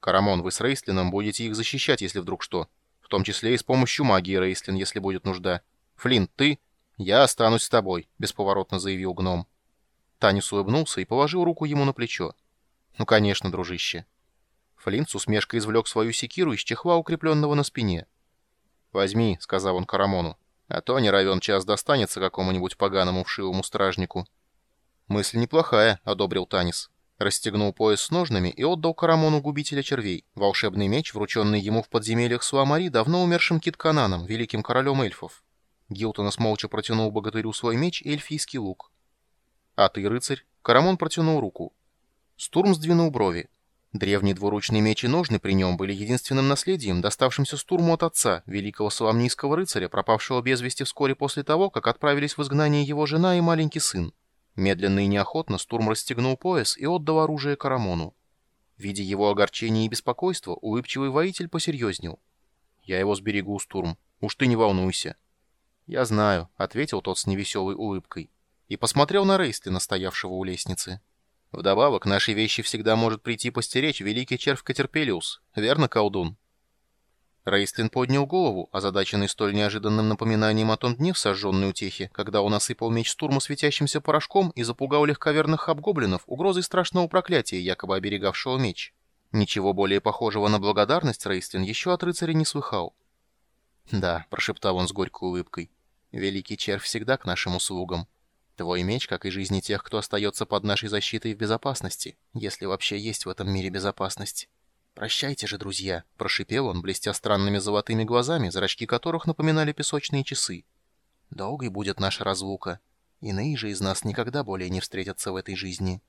Карамон, вы с Рейслином будете их защищать, если вдруг что. В том числе и с помощью магии, Рейслин, если будет нужда. Флинт, ты? Я останусь с тобой, бесповоротно заявил гном. Танис улыбнулся и положил руку ему на плечо. Ну, конечно, дружище. Флинт с усмешкой извлек свою секиру из чехла, укрепленного на спине. «Возьми», — сказал он Карамону, — «а то не равен час достанется какому-нибудь поганому вшивому стражнику». «Мысль неплохая», — одобрил Танис расстегнул пояс с ножными и отдал Карамону губителя червей, волшебный меч, врученный ему в подземельях Суамари давно умершим Киткананом, великим королем эльфов. Гилтонос молча протянул богатырю свой меч и эльфийский лук. «А ты, рыцарь?» Карамон протянул руку. Стурм сдвинул брови. Древний двуручный меч и ножны при нем были единственным наследием, доставшимся Стурму от отца, великого соломнийского рыцаря, пропавшего без вести вскоре после того, как отправились в изгнание его жена и маленький сын. Медленно и неохотно Стурм расстегнул пояс и отдал оружие Карамону. Видя его огорчение и беспокойство, улыбчивый воитель посерьезнел. «Я его сберегу, Стурм. Уж ты не волнуйся». «Я знаю», — ответил тот с невеселой улыбкой. И посмотрел на Рейстлина, стоявшего у лестницы. «Вдобавок, нашей вещи всегда может прийти постеречь великий червь Катерпелиус. Верно, колдун?» Рейстлин поднял голову, озадаченный столь неожиданным напоминанием о том дне в сожженной утехе, когда он осыпал меч Стурма светящимся порошком и запугал легковерных хабгоблинов угрозой страшного проклятия, якобы оберегавшего меч. Ничего более похожего на благодарность Рейстлин еще от рыцаря не слыхал. «Да», — прошептал он с горькой улыбкой, — «великий червь всегда к нашим услугам. Твой меч, как и жизни тех, кто остается под нашей защитой в безопасности, если вообще есть в этом мире безопасность». «Прощайте же, друзья!» — прошипел он, блестя странными золотыми глазами, зрачки которых напоминали песочные часы. «Долгой будет наша разлука. Иные же из нас никогда более не встретятся в этой жизни».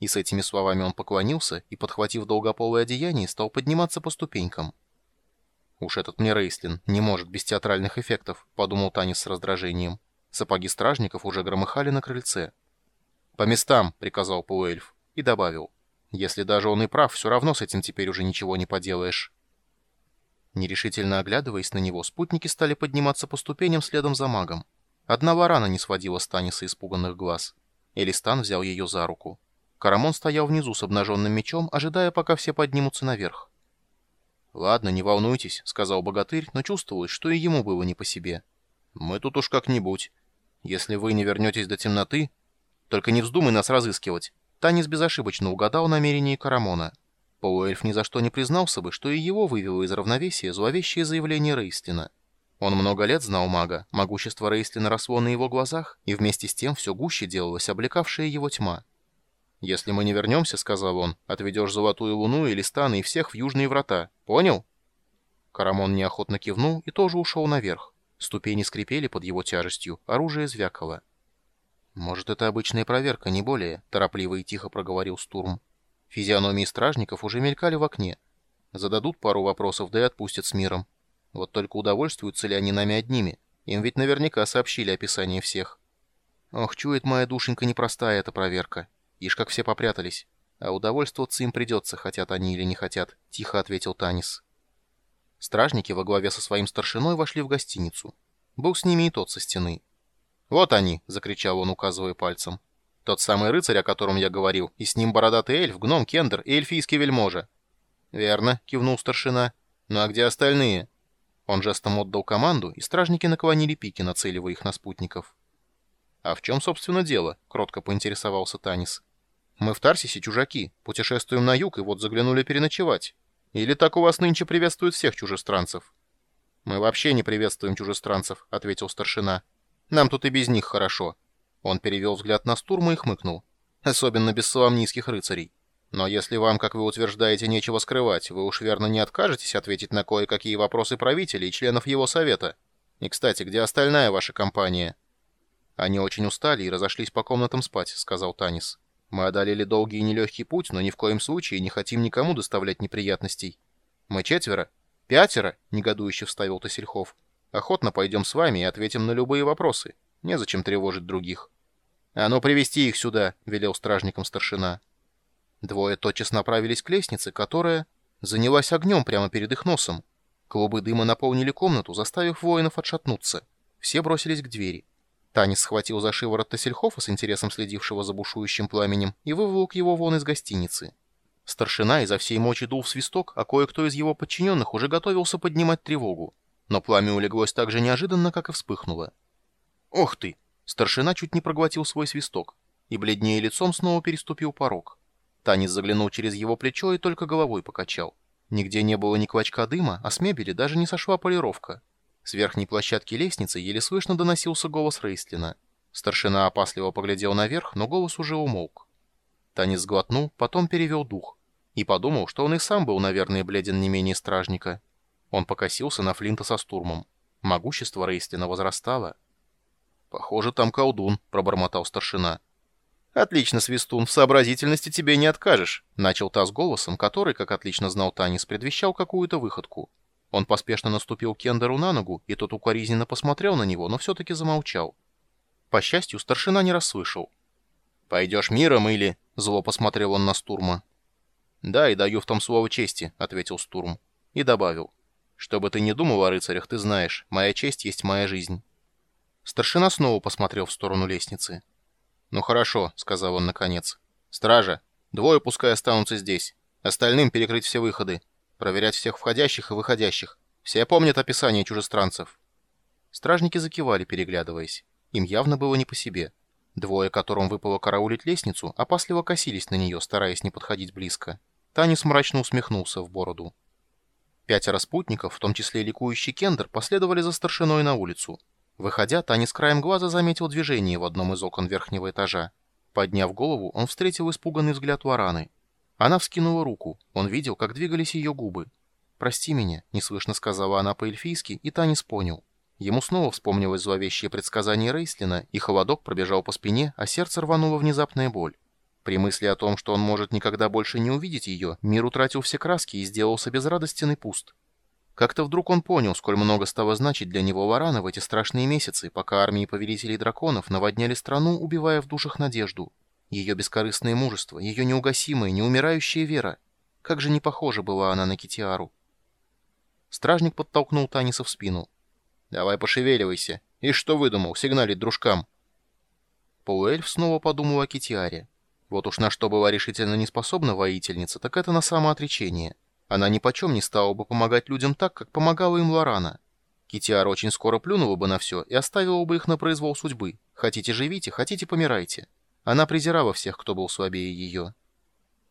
И с этими словами он поклонился и, подхватив долгополое одеяние, стал подниматься по ступенькам. «Уж этот мне Рейслин не может без театральных эффектов», — подумал Танис с раздражением. Сапоги стражников уже громыхали на крыльце. «По местам», — приказал полуэльф, и добавил. Если даже он и прав, все равно с этим теперь уже ничего не поделаешь. Нерешительно оглядываясь на него, спутники стали подниматься по ступеням следом за магом. Одна варана не сводила Станиса испуганных глаз. Элистан взял ее за руку. Карамон стоял внизу с обнаженным мечом, ожидая, пока все поднимутся наверх. «Ладно, не волнуйтесь», — сказал богатырь, но чувствовалось, что и ему было не по себе. «Мы тут уж как-нибудь. Если вы не вернетесь до темноты, только не вздумай нас разыскивать. Танис безошибочно угадал намерение Карамона. Полуэльф ни за что не признался бы, что и его вывело из равновесия зловещее заявление Рейстлина. Он много лет знал мага, могущество Рейстлина росло на его глазах, и вместе с тем все гуще делалась облекавшая его тьма. «Если мы не вернемся, — сказал он, — отведешь Золотую Луну или Станы и всех в Южные Врата. Понял?» Карамон неохотно кивнул и тоже ушел наверх. Ступени скрипели под его тяжестью, оружие звякало. «Может, это обычная проверка, не более», — торопливо и тихо проговорил Стурм. Физиономии стражников уже мелькали в окне. Зададут пару вопросов, да и отпустят с миром. Вот только удовольствуются ли они нами одними? Им ведь наверняка сообщили описание всех. Ох, чует моя душенька непростая эта проверка. Ишь, как все попрятались. А удовольствоваться им придется, хотят они или не хотят, — тихо ответил Танис. Стражники во главе со своим старшиной вошли в гостиницу. Был с ними и тот со стены. «Вот они!» — закричал он, указывая пальцем. «Тот самый рыцарь, о котором я говорил, и с ним бородатый эльф, гном Кендер и эльфийский вельможа». «Верно», — кивнул старшина. «Ну а где остальные?» Он жестом отдал команду, и стражники наклонили пики, нацеливая их на спутников. «А в чем, собственно, дело?» — кротко поинтересовался Танис. «Мы в Тарсисе чужаки, путешествуем на юг и вот заглянули переночевать. Или так у вас нынче приветствуют всех чужестранцев?» «Мы вообще не приветствуем чужестранцев», — ответил старшина. Нам тут и без них хорошо». Он перевел взгляд на Стурма и хмыкнул. «Особенно без соломнийских рыцарей. Но если вам, как вы утверждаете, нечего скрывать, вы уж верно не откажетесь ответить на кое-какие вопросы правителей и членов его совета. И, кстати, где остальная ваша компания?» «Они очень устали и разошлись по комнатам спать», — сказал Танис. «Мы одолели долгий и нелегкий путь, но ни в коем случае не хотим никому доставлять неприятностей. Мы четверо? Пятеро?» — негодующе вставил Тосельхов. Охотно пойдем с вами и ответим на любые вопросы. Незачем тревожить других. «А ну, привести их сюда!» — велел стражникам старшина. Двое тотчас направились к лестнице, которая занялась огнем прямо перед их носом. Клубы дыма наполнили комнату, заставив воинов отшатнуться. Все бросились к двери. Танис схватил за шиворот Тассельхофа с интересом следившего за бушующим пламенем и выволок его вон из гостиницы. Старшина изо всей мочи дул в свисток, а кое-кто из его подчиненных уже готовился поднимать тревогу. Но пламя улеглось так же неожиданно, как и вспыхнуло. «Ох ты!» Старшина чуть не проглотил свой свисток, и бледнее лицом снова переступил порог. Танец заглянул через его плечо и только головой покачал. Нигде не было ни клочка дыма, а с мебели даже не сошла полировка. С верхней площадки лестницы еле слышно доносился голос Рейстлина. Старшина опасливо поглядел наверх, но голос уже умолк. Танец сглотнул, потом перевел дух. И подумал, что он и сам был, наверное, бледен не менее стражника. Он покосился на Флинта со стурмом. Могущество Рейстлина возрастало. «Похоже, там колдун», — пробормотал старшина. «Отлично, Свистун, в сообразительности тебе не откажешь», — начал Таз голосом, который, как отлично знал Танис, предвещал какую-то выходку. Он поспешно наступил Кендеру на ногу, и тот укоризненно посмотрел на него, но все-таки замолчал. По счастью, старшина не расслышал. «Пойдешь миром или...» — зло посмотрел он на Стурма. «Да, и даю в том слово чести», — ответил Стурм. И добавил. «Что бы ты ни думал о рыцарях, ты знаешь, моя честь есть моя жизнь». Старшина снова посмотрел в сторону лестницы. «Ну хорошо», — сказал он наконец. «Стража, двое пускай останутся здесь. Остальным перекрыть все выходы. Проверять всех входящих и выходящих. Все помнят описание чужестранцев». Стражники закивали, переглядываясь. Им явно было не по себе. Двое, которым выпало караулить лестницу, опасливо косились на нее, стараясь не подходить близко. Танис мрачно усмехнулся в бороду. Пятеро спутников, в том числе ликующий Кендер, последовали за старшиной на улицу. Выходя, Танис краем глаза заметил движение в одном из окон верхнего этажа. Подняв голову, он встретил испуганный взгляд Вараны. Она вскинула руку. Он видел, как двигались ее губы. «Прости меня», — неслышно сказала она по-эльфийски, и Танис понял. Ему снова вспомнилось зловещее предсказание Рейслина, и холодок пробежал по спине, а сердце рвануло внезапная боль. При мысли о том, что он может никогда больше не увидеть ее, мир утратил все краски и сделался безрадостен и пуст. Как-то вдруг он понял, сколь много стало значить для него Варана в эти страшные месяцы, пока армии повелителей драконов наводняли страну, убивая в душах надежду. Ее бескорыстное мужество, ее неугасимая, неумирающая вера. Как же не похожа была она на Китиару. Стражник подтолкнул Таниса в спину. «Давай пошевеливайся. И что выдумал? Сигналить дружкам». Полуэльф снова подумал о Китиаре. Вот уж на что была решительно не способна воительница, так это на самоотречение. Она ни почем не стала бы помогать людям так, как помогала им Лорана. Китиара очень скоро плюнула бы на все и оставила бы их на произвол судьбы. Хотите живите, хотите помирайте. Она презирала всех, кто был слабее ее.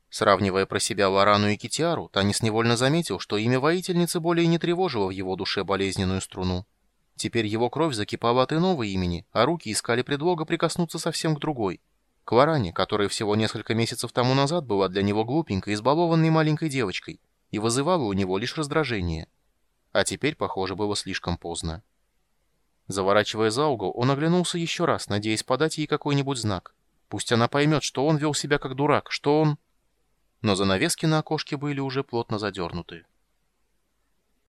Сравнивая про себя Лорану и Китиару, Танис невольно заметил, что имя воительницы более не тревожило в его душе болезненную струну. Теперь его кровь закипала от иного имени, а руки искали предлога прикоснуться совсем к другой. К которая всего несколько месяцев тому назад была для него глупенькой, избалованной маленькой девочкой, и вызывала у него лишь раздражение. А теперь, похоже, было слишком поздно. Заворачивая за угол, он оглянулся еще раз, надеясь подать ей какой-нибудь знак. Пусть она поймет, что он вел себя как дурак, что он... Но занавески на окошке были уже плотно задернуты.